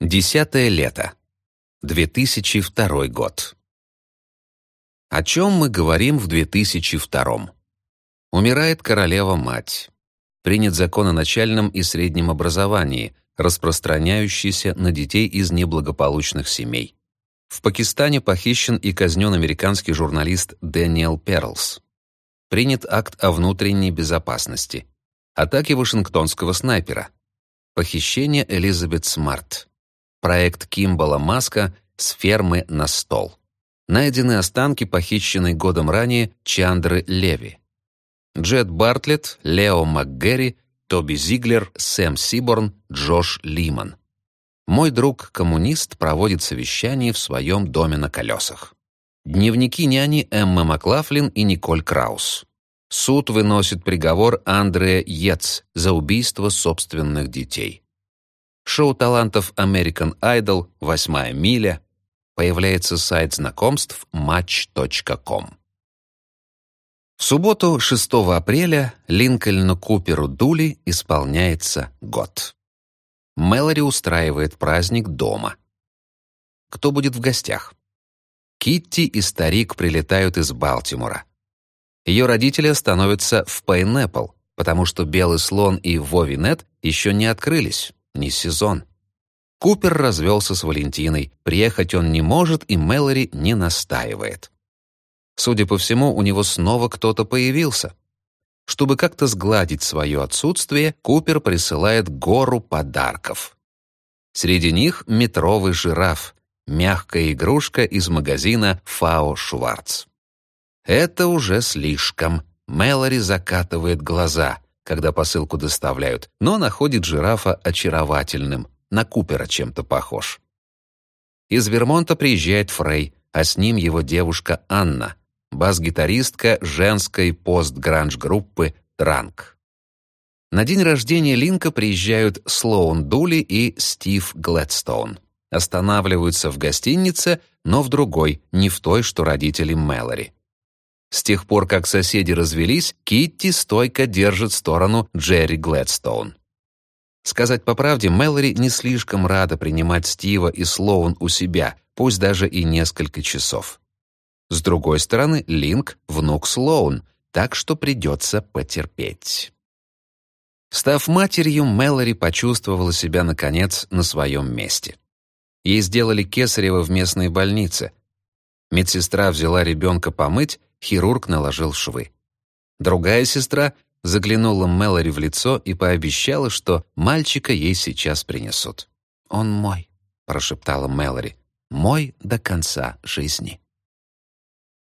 Десятое лето. 2002 год. О чем мы говорим в 2002? Умирает королева-мать. Принят закон о начальном и среднем образовании, распространяющийся на детей из неблагополучных семей. В Пакистане похищен и казнен американский журналист Дэниел Перлс. Принят акт о внутренней безопасности. Атаки вашингтонского снайпера. Похищение Элизабет Смарт проект Кимбала Маска «С фермы на стол». Найдены останки похищенной годом ранее Чандры Леви. Джет Бартлетт, Лео МакГерри, Тоби Зиглер, Сэм Сиборн, Джош Лиман. Мой друг, коммунист, проводит совещание в своем доме на колесах. Дневники няни Эммы Маклафлин и Николь Краус. Суд выносит приговор Андрея Йетс за убийство собственных детей шоу талантов American Idol, «Восьмая миля», появляется сайт знакомств match.com. В субботу, 6 апреля, Линкольну Куперу Дули исполняется год. Мэлори устраивает праздник дома. Кто будет в гостях? Китти и старик прилетают из Балтимора. Ее родители становятся в Пайнэппл, потому что Белый слон и Вовинет еще не открылись не сезон. Купер развелся с Валентиной, приехать он не может, и Мэлори не настаивает. Судя по всему, у него снова кто-то появился. Чтобы как-то сгладить свое отсутствие, Купер присылает гору подарков. Среди них метровый жираф, мягкая игрушка из магазина «Фао Шварц». Это уже слишком. Мэлори закатывает глаза когда посылку доставляют, но находит жирафа очаровательным, на Купера чем-то похож. Из Вермонта приезжает Фрей, а с ним его девушка Анна, бас-гитаристка женской пост-гранж-группы «Транк». На день рождения Линка приезжают Слоун Дули и Стив Глэдстоун. Останавливаются в гостинице, но в другой, не в той, что родители Мэлори. С тех пор, как соседи развелись, Китти стойко держит сторону Джерри Глэдстоун. Сказать по правде, Мэлори не слишком рада принимать Стива и Слоун у себя, пусть даже и несколько часов. С другой стороны, Линк — внук Слоун, так что придется потерпеть. Став матерью, Мэлори почувствовала себя, наконец, на своем месте. Ей сделали кесарево в местной больнице. Медсестра взяла ребенка помыть, Хирург наложил швы. Другая сестра заглянула Мэлори в лицо и пообещала, что мальчика ей сейчас принесут. «Он мой», — прошептала Мэлори, — «мой до конца жизни».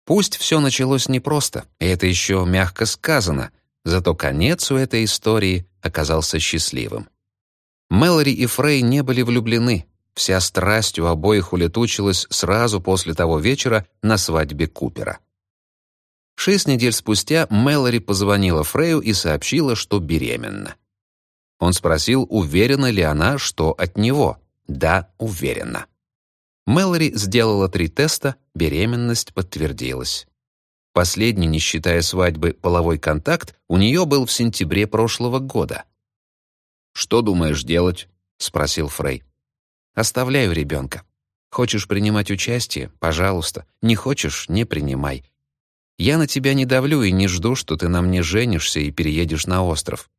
Пусть все началось непросто, и это еще мягко сказано, зато конец у этой истории оказался счастливым. Мэлори и Фрей не были влюблены, вся страсть у обоих улетучилась сразу после того вечера на свадьбе Купера. Шесть недель спустя Мэлори позвонила Фрею и сообщила, что беременна. Он спросил, уверена ли она, что от него. Да, уверена. Мэлори сделала три теста, беременность подтвердилась. Последний, не считая свадьбы, половой контакт у нее был в сентябре прошлого года. «Что думаешь делать?» — спросил Фрей. «Оставляю ребенка. Хочешь принимать участие? Пожалуйста. Не хочешь — не принимай. Я на тебя не давлю и не жду, что ты на мне женишься и переедешь на остров.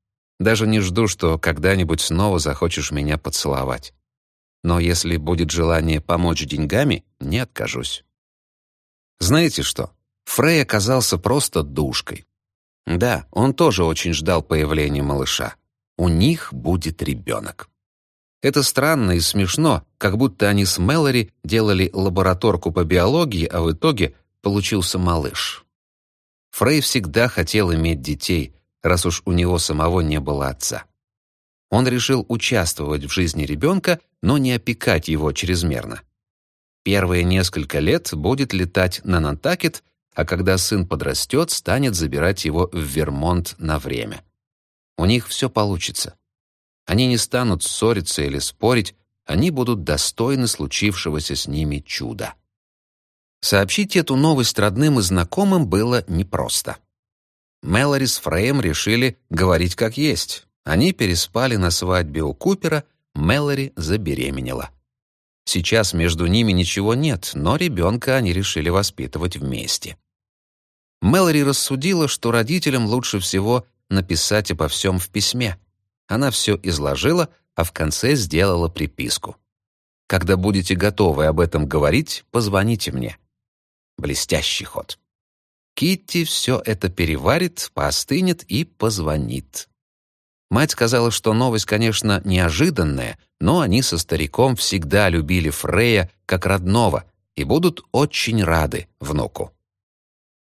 Даже не жду, что когда-нибудь снова захочешь меня поцеловать. Но если будет желание помочь деньгами, не откажусь. Знаете что? Фрей оказался просто душкой. Да, он тоже очень ждал появления малыша. У них будет ребенок. Это странно и смешно, как будто они с Мэлори делали лабораторку по биологии, а в итоге получился малыш. Фрей всегда хотел иметь детей, раз уж у него самого не было отца. Он решил участвовать в жизни ребенка, но не опекать его чрезмерно. Первые несколько лет будет летать на Нантакет, а когда сын подрастет, станет забирать его в Вермонт на время. У них все получится. Они не станут ссориться или спорить, они будут достойны случившегося с ними чуда. Сообщить эту новость родным и знакомым было непросто. Мэлори с Фрейм решили говорить как есть. Они переспали на свадьбе у Купера, Мэлори забеременела. Сейчас между ними ничего нет, но ребенка они решили воспитывать вместе. Мэлори рассудила, что родителям лучше всего написать обо всем в письме. Она все изложила, а в конце сделала приписку. «Когда будете готовы об этом говорить, позвоните мне». Блестящий ход. Китти все это переварит, поостынет и позвонит. Мать сказала, что новость, конечно, неожиданная, но они со стариком всегда любили Фрея как родного и будут очень рады внуку.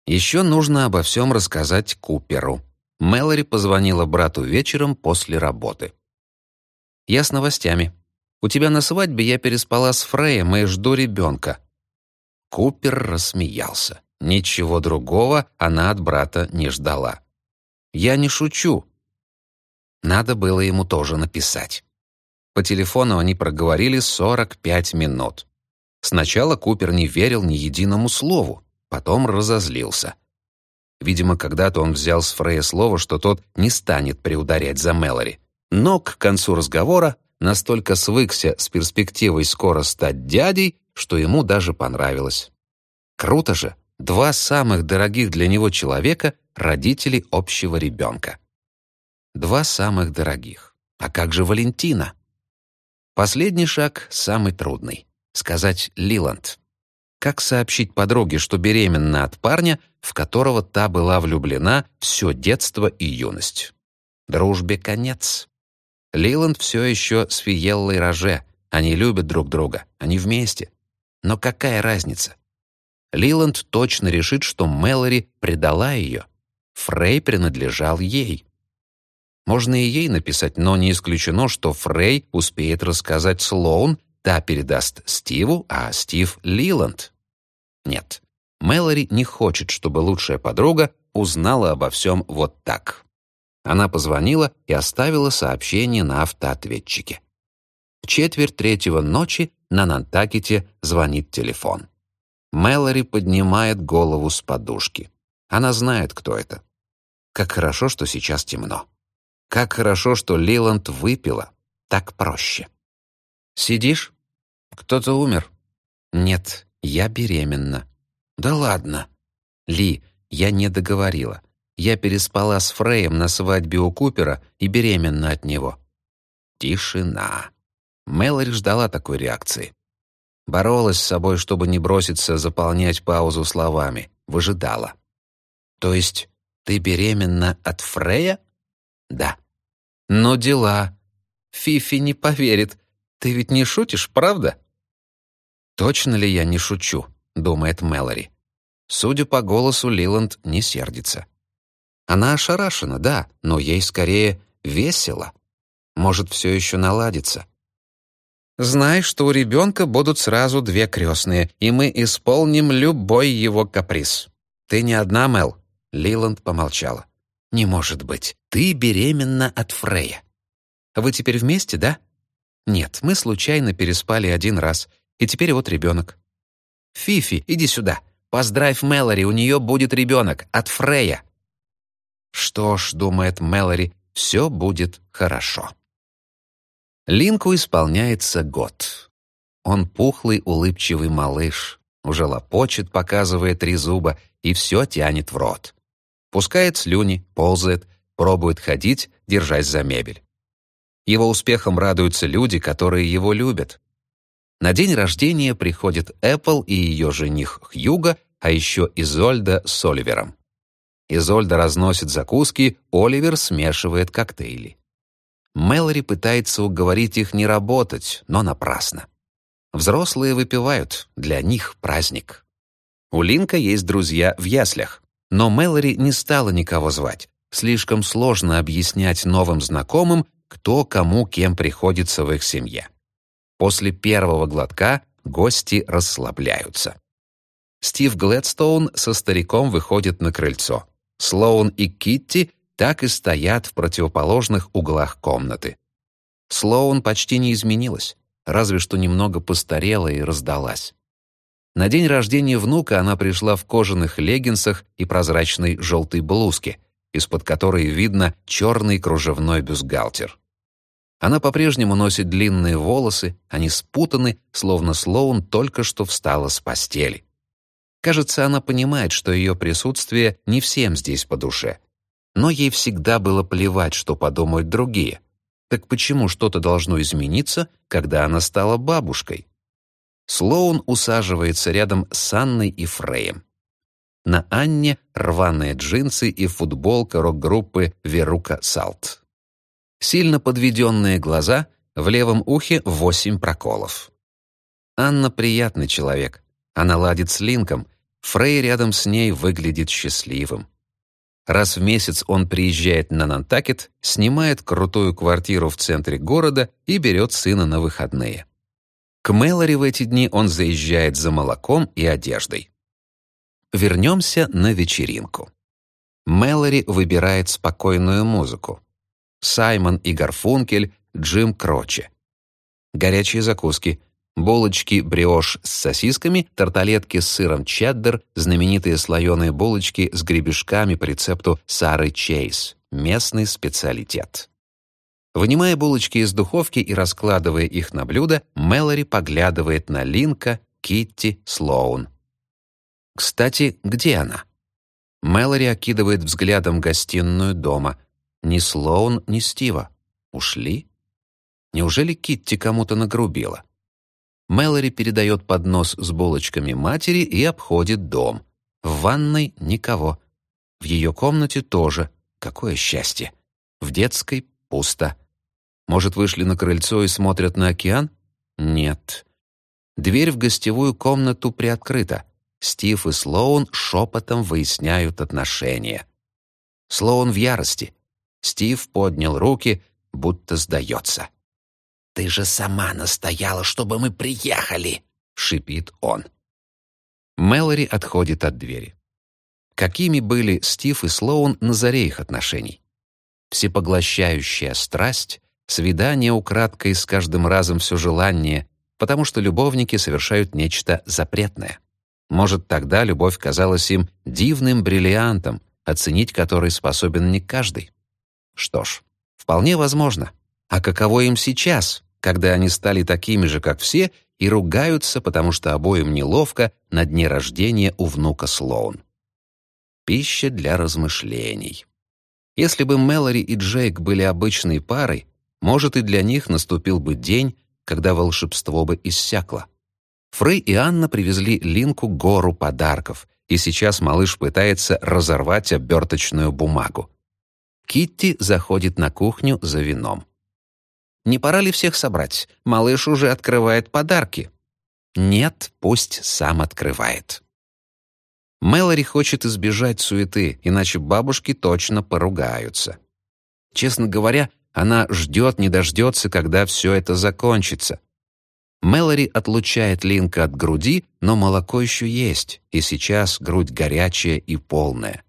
Еще нужно обо всем рассказать Куперу. Мэлори позвонила брату вечером после работы. «Я с новостями. У тебя на свадьбе я переспала с Фреем и жду ребенка». Купер рассмеялся. Ничего другого она от брата не ждала. «Я не шучу». Надо было ему тоже написать. По телефону они проговорили 45 минут. Сначала Купер не верил ни единому слову, потом разозлился. Видимо, когда-то он взял с Фрея слово, что тот не станет приударять за Мэлори. Но к концу разговора настолько свыкся с перспективой скоро стать дядей, что ему даже понравилось. Круто же, два самых дорогих для него человека — родители общего ребенка. Два самых дорогих. А как же Валентина? Последний шаг самый трудный — сказать Лиланд. Как сообщить подруге, что беременна от парня, в которого та была влюблена все детство и юность? Дружбе конец. Лиланд все еще с Фиеллой Роже. Они любят друг друга, они вместе. Но какая разница? Лиланд точно решит, что Мэлори предала ее. Фрей принадлежал ей. Можно и ей написать, но не исключено, что Фрей успеет рассказать Слоун Та передаст Стиву, а Стив — Лиланд. Нет, Мэлори не хочет, чтобы лучшая подруга узнала обо всем вот так. Она позвонила и оставила сообщение на автоответчике. В четверть третьего ночи на Нантакете звонит телефон. Мэлори поднимает голову с подушки. Она знает, кто это. Как хорошо, что сейчас темно. Как хорошо, что Лиланд выпила. Так проще. «Сидишь? Кто-то умер?» «Нет, я беременна». «Да ладно». «Ли, я не договорила. Я переспала с Фреем на свадьбе у Купера и беременна от него». Тишина. Мэлори ждала такой реакции. Боролась с собой, чтобы не броситься заполнять паузу словами. Выжидала. «То есть ты беременна от Фрея?» «Да». «Ну дела. Фифи не поверит. Ты ведь не шутишь, правда?» «Точно ли я не шучу?» — думает Мэлори. Судя по голосу, Лиланд не сердится. Она ошарашена, да, но ей скорее весело. Может, все еще наладится. Знай, что у ребенка будут сразу две крестные, и мы исполним любой его каприз. Ты не одна, Мэл. Лиланд помолчала. Не может быть. Ты беременна от Фрея. Вы теперь вместе, да? Нет, мы случайно переспали один раз, и теперь вот ребенок. Фифи, иди сюда. Поздравь Мэлори, у нее будет ребенок от Фрея. Что ж, думает Мэлори, все будет хорошо. Линку исполняется год. Он пухлый, улыбчивый малыш, уже лопочет, показывая три зуба, и все тянет в рот. Пускает слюни, ползает, пробует ходить, держась за мебель. Его успехом радуются люди, которые его любят. На день рождения приходит Эппл и ее жених Хьюга, а еще Изольда с Оливером. Изольда разносит закуски, Оливер смешивает коктейли. Мэлори пытается уговорить их не работать, но напрасно. Взрослые выпивают, для них праздник. У Линка есть друзья в яслях, но Мэлори не стала никого звать. Слишком сложно объяснять новым знакомым, кто кому кем приходится в их семье. После первого глотка гости расслабляются. Стив Глэдстоун со стариком выходит на крыльцо. Слоун и Китти так и стоят в противоположных углах комнаты. Слоун почти не изменилась, разве что немного постарела и раздалась. На день рождения внука она пришла в кожаных леггинсах и прозрачной желтой блузке, из-под которой видно черный кружевной бюстгальтер. Она по-прежнему носит длинные волосы, они спутаны, словно Слоун только что встала с постели. Кажется, она понимает, что ее присутствие не всем здесь по душе. Но ей всегда было плевать, что подумают другие. Так почему что-то должно измениться, когда она стала бабушкой? Слоун усаживается рядом с Анной и Фреем. На Анне рваные джинсы и футболка рок-группы «Верука Салт». Сильно подведенные глаза, в левом ухе восемь проколов. Анна приятный человек. Она ладит с Линком. Фрей рядом с ней выглядит счастливым. Раз в месяц он приезжает на Нантакет, снимает крутую квартиру в центре города и берет сына на выходные. К Мэлори в эти дни он заезжает за молоком и одеждой. Вернемся на вечеринку. Мэлори выбирает спокойную музыку. Саймон и Гарфункель, Джим Кроче. Горячие закуски, булочки бриош с сосисками, тарталетки с сыром чеддер, знаменитые слоеные булочки с гребешками по рецепту Сары Чейз, местный специалитет. Вынимая булочки из духовки и раскладывая их на блюдо, Мэлори поглядывает на Линка, Китти, Слоун. Кстати, где она? Мэлори окидывает взглядом гостиную дома — ни Слоун, ни Стива. Ушли? Неужели Китти кому-то нагрубила? Мэлори передает поднос с булочками матери и обходит дом. В ванной никого. В ее комнате тоже. Какое счастье. В детской пусто. Может, вышли на крыльцо и смотрят на океан? Нет. Дверь в гостевую комнату приоткрыта. Стив и Слоун шепотом выясняют отношения. Слоун в ярости. Стив поднял руки, будто сдается. «Ты же сама настояла, чтобы мы приехали!» — шипит он. Мэлори отходит от двери. Какими были Стив и Слоун на заре их отношений? Всепоглощающая страсть, свидание украдкой с каждым разом все желание, потому что любовники совершают нечто запретное. Может, тогда любовь казалась им дивным бриллиантом, оценить который способен не каждый. Что ж, вполне возможно. А каково им сейчас, когда они стали такими же, как все, и ругаются, потому что обоим неловко на дне рождения у внука Слоун? Пища для размышлений. Если бы Мэлори и Джейк были обычной парой, может, и для них наступил бы день, когда волшебство бы иссякло. Фрей и Анна привезли Линку гору подарков, и сейчас малыш пытается разорвать оберточную бумагу. Китти заходит на кухню за вином. «Не пора ли всех собрать? Малыш уже открывает подарки». «Нет, пусть сам открывает». Мэлори хочет избежать суеты, иначе бабушки точно поругаются. Честно говоря, она ждет, не дождется, когда все это закончится. Мэлори отлучает Линка от груди, но молоко еще есть, и сейчас грудь горячая и полная.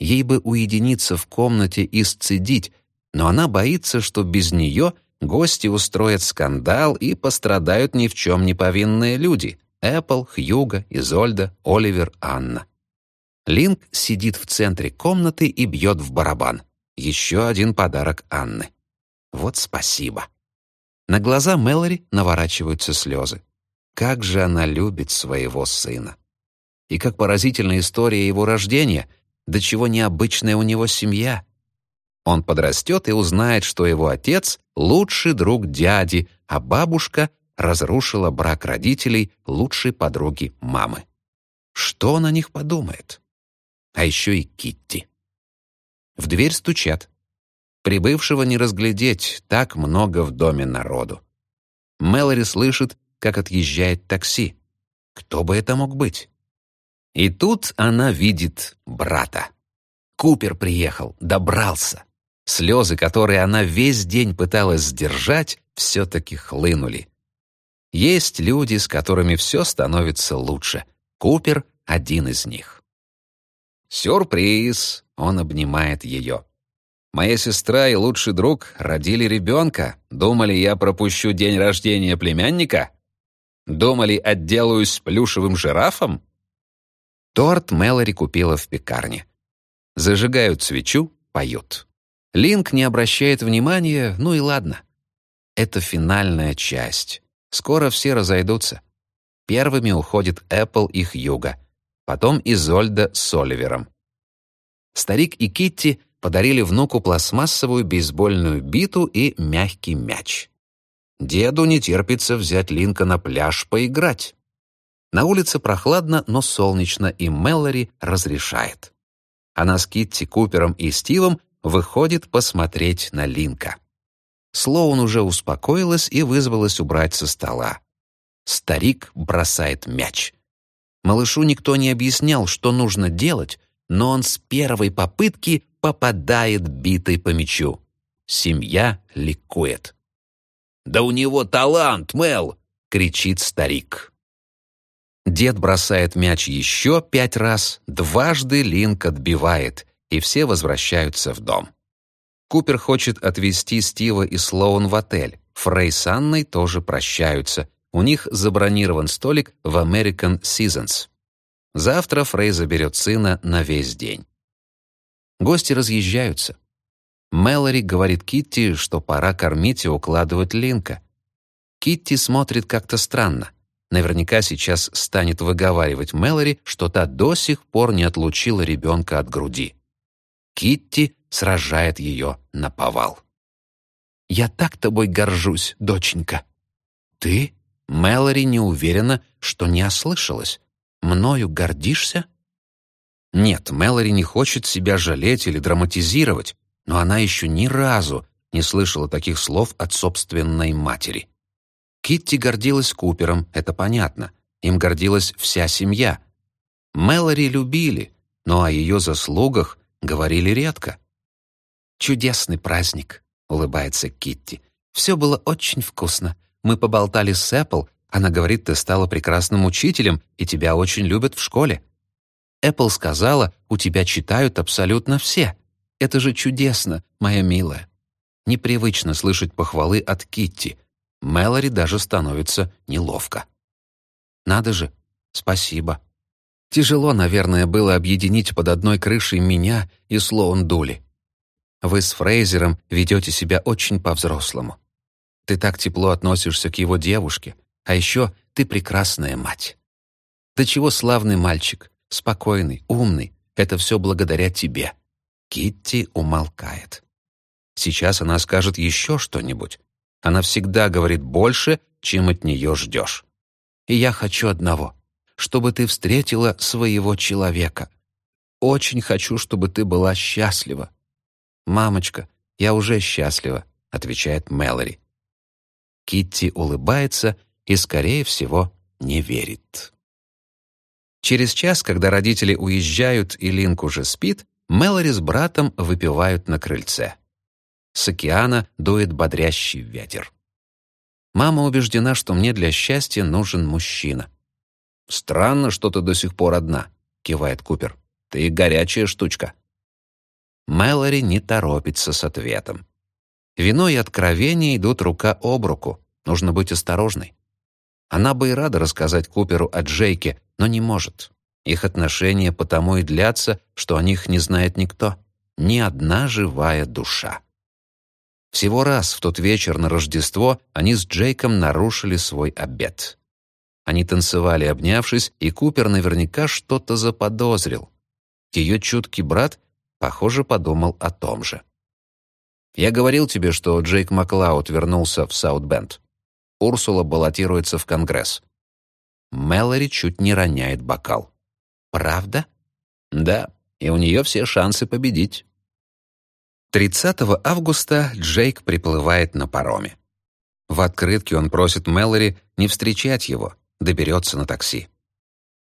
Ей бы уединиться в комнате и сцедить, но она боится, что без нее гости устроят скандал и пострадают ни в чем не повинные люди — Эппл, Хьюга, Изольда, Оливер, Анна. Линк сидит в центре комнаты и бьет в барабан. Еще один подарок Анны. Вот спасибо. На глаза Мэлори наворачиваются слезы. Как же она любит своего сына. И как поразительна история его рождения, до чего необычная у него семья. Он подрастет и узнает, что его отец — лучший друг дяди, а бабушка разрушила брак родителей лучшей подруги мамы. Что он о них подумает? А еще и Китти. В дверь стучат. Прибывшего не разглядеть, так много в доме народу. Мэлори слышит, как отъезжает такси. Кто бы это мог быть? И тут она видит брата. Купер приехал, добрался. Слезы, которые она весь день пыталась сдержать, все-таки хлынули. Есть люди, с которыми все становится лучше. Купер — один из них. «Сюрприз!» — он обнимает ее. «Моя сестра и лучший друг родили ребенка. Думали, я пропущу день рождения племянника? Думали, отделаюсь плюшевым жирафом?» Торт Мэлори купила в пекарне. Зажигают свечу, поют. Линк не обращает внимания, ну и ладно. Это финальная часть. Скоро все разойдутся. Первыми уходит Эппл и Хьюга, потом Изольда с Оливером. Старик и Китти подарили внуку пластмассовую бейсбольную биту и мягкий мяч. Деду не терпится взять Линка на пляж поиграть. На улице прохладно, но солнечно, и Мэллори разрешает. Она с Китти, Купером и Стивом выходит посмотреть на Линка. Слоун уже успокоилась и вызвалась убрать со стола. Старик бросает мяч. Малышу никто не объяснял, что нужно делать, но он с первой попытки попадает битой по мячу. Семья ликует. «Да у него талант, Мел!» — кричит старик. Дед бросает мяч еще пять раз, дважды Линк отбивает, и все возвращаются в дом. Купер хочет отвезти Стива и Слоун в отель. Фрей с Анной тоже прощаются. У них забронирован столик в American Seasons. Завтра Фрей заберет сына на весь день. Гости разъезжаются. Мэлори говорит Китти, что пора кормить и укладывать Линка. Китти смотрит как-то странно. Наверняка сейчас станет выговаривать Мэлори, что та до сих пор не отлучила ребенка от груди. Китти сражает ее на повал. «Я так тобой горжусь, доченька». «Ты?» Мэлори не уверена, что не ослышалась. «Мною гордишься?» Нет, Мэлори не хочет себя жалеть или драматизировать, но она еще ни разу не слышала таких слов от собственной матери. Китти гордилась Купером, это понятно. Им гордилась вся семья. Мэлори любили, но о ее заслугах говорили редко. «Чудесный праздник», — улыбается Китти. «Все было очень вкусно. Мы поболтали с Эппл. Она говорит, ты стала прекрасным учителем, и тебя очень любят в школе. Эппл сказала, у тебя читают абсолютно все. Это же чудесно, моя милая». Непривычно слышать похвалы от Китти. Мэлори даже становится неловко. «Надо же, спасибо». Тяжело, наверное, было объединить под одной крышей меня и Слоун Дули. Вы с Фрейзером ведете себя очень по-взрослому. Ты так тепло относишься к его девушке, а еще ты прекрасная мать. Да чего славный мальчик, спокойный, умный. Это все благодаря тебе. Китти умолкает. Сейчас она скажет еще что-нибудь. Она всегда говорит больше, чем от нее ждешь. И я хочу одного, чтобы ты встретила своего человека. Очень хочу, чтобы ты была счастлива. «Мамочка, я уже счастлива», — отвечает Мэлори. Китти улыбается и, скорее всего, не верит. Через час, когда родители уезжают и Линк уже спит, Мэлори с братом выпивают на крыльце. С океана дует бодрящий ветер. Мама убеждена, что мне для счастья нужен мужчина. «Странно, что ты до сих пор одна», — кивает Купер. «Ты горячая штучка». Мэлори не торопится с ответом. Вино и откровение идут рука об руку. Нужно быть осторожной. Она бы и рада рассказать Куперу о Джейке, но не может. Их отношения потому и длятся, что о них не знает никто. Ни одна живая душа. Всего раз в тот вечер на Рождество они с Джейком нарушили свой обет. Они танцевали, обнявшись, и Купер наверняка что-то заподозрил. Ее чуткий брат Похоже, подумал о том же. «Я говорил тебе, что Джейк Маклауд вернулся в Саутбенд. Урсула баллотируется в Конгресс». Мэлори чуть не роняет бокал. «Правда?» «Да, и у нее все шансы победить». 30 августа Джейк приплывает на пароме. В открытке он просит Мэлори не встречать его, доберется на такси.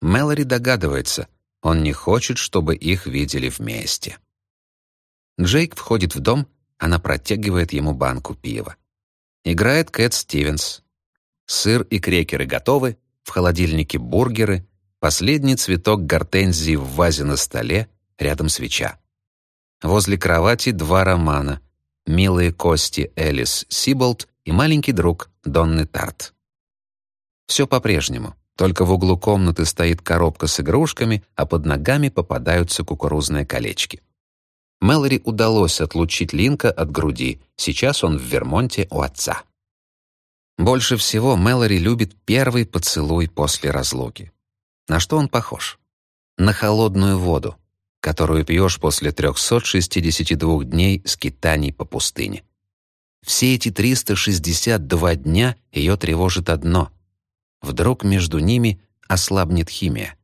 Мэлори догадывается, он не хочет, чтобы их видели вместе. Джейк входит в дом, она протягивает ему банку пива. Играет Кэт Стивенс. Сыр и крекеры готовы, в холодильнике бургеры, последний цветок гортензии в вазе на столе, рядом свеча. Возле кровати два романа «Милые кости» Элис Сиболт и маленький друг Донны Тарт. Все по-прежнему, только в углу комнаты стоит коробка с игрушками, а под ногами попадаются кукурузные колечки. Мэлори удалось отлучить Линка от груди. Сейчас он в Вермонте у отца. Больше всего Мэлори любит первый поцелуй после разлуки. На что он похож? На холодную воду, которую пьешь после 362 дней скитаний по пустыне. Все эти 362 дня ее тревожит одно. Вдруг между ними ослабнет химия.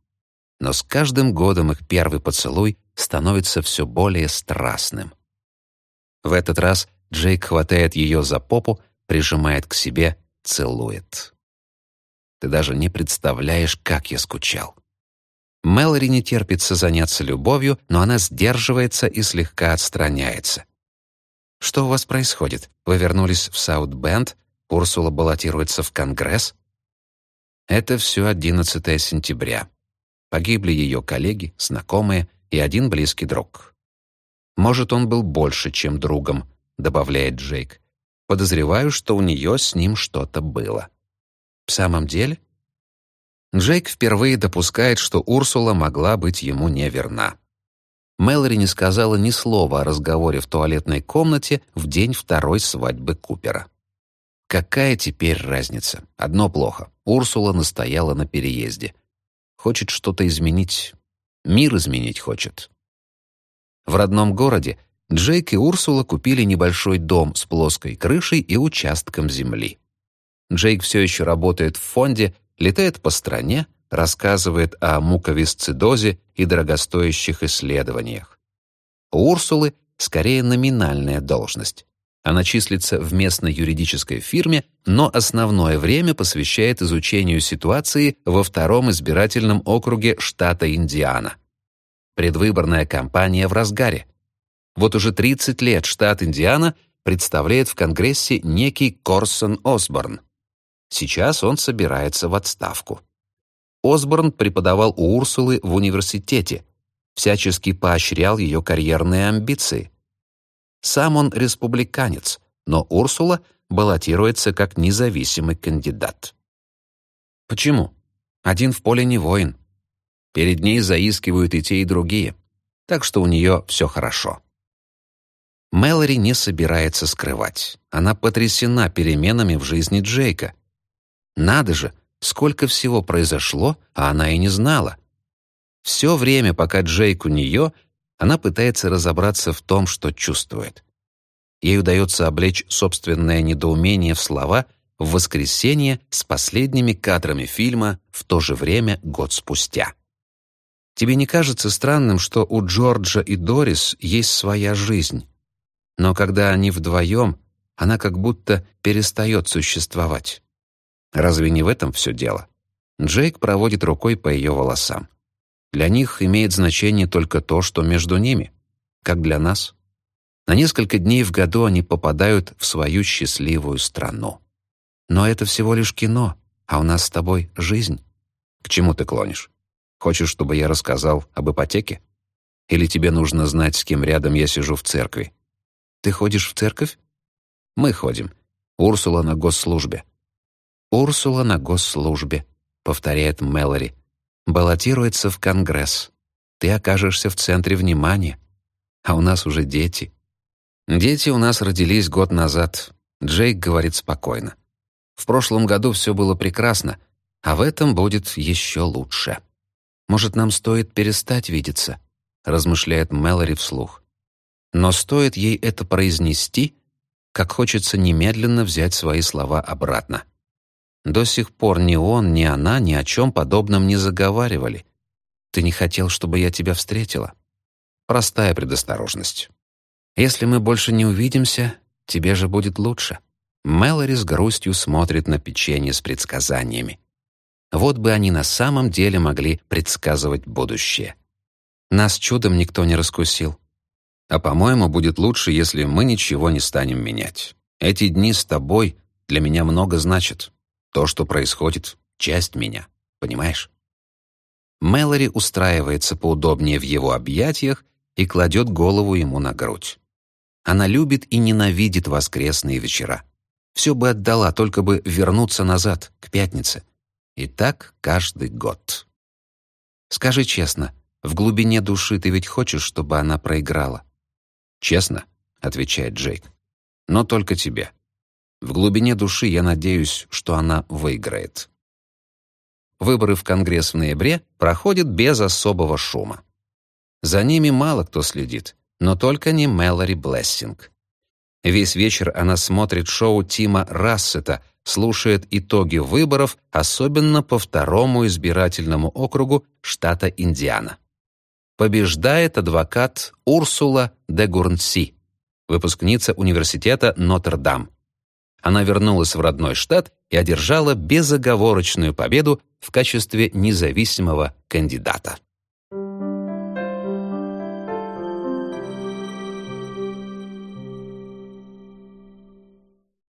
Но с каждым годом их первый поцелуй становится все более страстным. В этот раз Джейк хватает ее за попу, прижимает к себе, целует. Ты даже не представляешь, как я скучал. Мэлори не терпится заняться любовью, но она сдерживается и слегка отстраняется. «Что у вас происходит? Вы вернулись в Саут-Бенд? Урсула баллотируется в Конгресс?» Это все 11 сентября. Погибли ее коллеги, знакомые и один близкий друг. Может, он был больше, чем другом, добавляет Джейк. Подозреваю, что у нее с ним что-то было. В самом деле? Джейк впервые допускает, что Урсула могла быть ему неверна. Мэлори не сказала ни слова о разговоре в туалетной комнате в день второй свадьбы Купера. Какая теперь разница? Одно плохо. Урсула настояла на переезде. Хочет что-то изменить. Мир изменить хочет. В родном городе Джейк и Урсула купили небольшой дом с плоской крышей и участком земли. Джейк все еще работает в фонде, летает по стране, рассказывает о муковисцидозе и дорогостоящих исследованиях. У Урсулы скорее номинальная должность. Она числится в местной юридической фирме, но основное время посвящает изучению ситуации во втором избирательном округе штата Индиана. Предвыборная кампания в разгаре. Вот уже 30 лет штат Индиана представляет в Конгрессе некий Корсон Осборн. Сейчас он собирается в отставку. Осборн преподавал у Урсулы в университете, всячески поощрял ее карьерные амбиции. Сам он республиканец, но Урсула баллотируется как независимый кандидат. Почему? Один в поле не воин. Перед ней заискивают и те, и другие, так что у нее все хорошо. Мэлори не собирается скрывать. Она потрясена переменами в жизни Джейка. Надо же, сколько всего произошло, а она и не знала. Все время, пока Джейк у нее, она пытается разобраться в том, что чувствует. Ей удается облечь собственное недоумение в слова в воскресенье с последними кадрами фильма в то же время год спустя. Тебе не кажется странным, что у Джорджа и Дорис есть своя жизнь? Но когда они вдвоем, она как будто перестает существовать. Разве не в этом все дело? Джейк проводит рукой по ее волосам. Для них имеет значение только то, что между ними, как для нас. На несколько дней в году они попадают в свою счастливую страну. Но это всего лишь кино, а у нас с тобой жизнь. К чему ты клонишь? Хочешь, чтобы я рассказал об ипотеке? Или тебе нужно знать, с кем рядом я сижу в церкви? Ты ходишь в церковь? Мы ходим. Урсула на госслужбе. Урсула на госслужбе, повторяет Мэлори баллотируется в Конгресс. Ты окажешься в центре внимания. А у нас уже дети. Дети у нас родились год назад. Джейк говорит спокойно. В прошлом году все было прекрасно, а в этом будет еще лучше. Может, нам стоит перестать видеться, размышляет Мэлори вслух. Но стоит ей это произнести, как хочется немедленно взять свои слова обратно. До сих пор ни он, ни она ни о чем подобном не заговаривали. Ты не хотел, чтобы я тебя встретила? Простая предосторожность. Если мы больше не увидимся, тебе же будет лучше. Мэлори с грустью смотрит на печенье с предсказаниями. Вот бы они на самом деле могли предсказывать будущее. Нас чудом никто не раскусил. А по-моему, будет лучше, если мы ничего не станем менять. Эти дни с тобой для меня много значат. То, что происходит, — часть меня, понимаешь? Мэлори устраивается поудобнее в его объятиях и кладет голову ему на грудь. Она любит и ненавидит воскресные вечера. Все бы отдала, только бы вернуться назад, к пятнице. И так каждый год. Скажи честно, в глубине души ты ведь хочешь, чтобы она проиграла? Честно, отвечает Джейк. Но только тебе. В глубине души я надеюсь, что она выиграет. Выборы в Конгресс в ноябре проходят без особого шума. За ними мало кто следит, но только не Мэлори Блессинг. Весь вечер она смотрит шоу Тима Рассета, слушает итоги выборов, особенно по второму избирательному округу штата Индиана. Побеждает адвокат Урсула де Гурнси, выпускница университета Нотр-Дам. Она вернулась в родной штат и одержала безоговорочную победу в качестве независимого кандидата.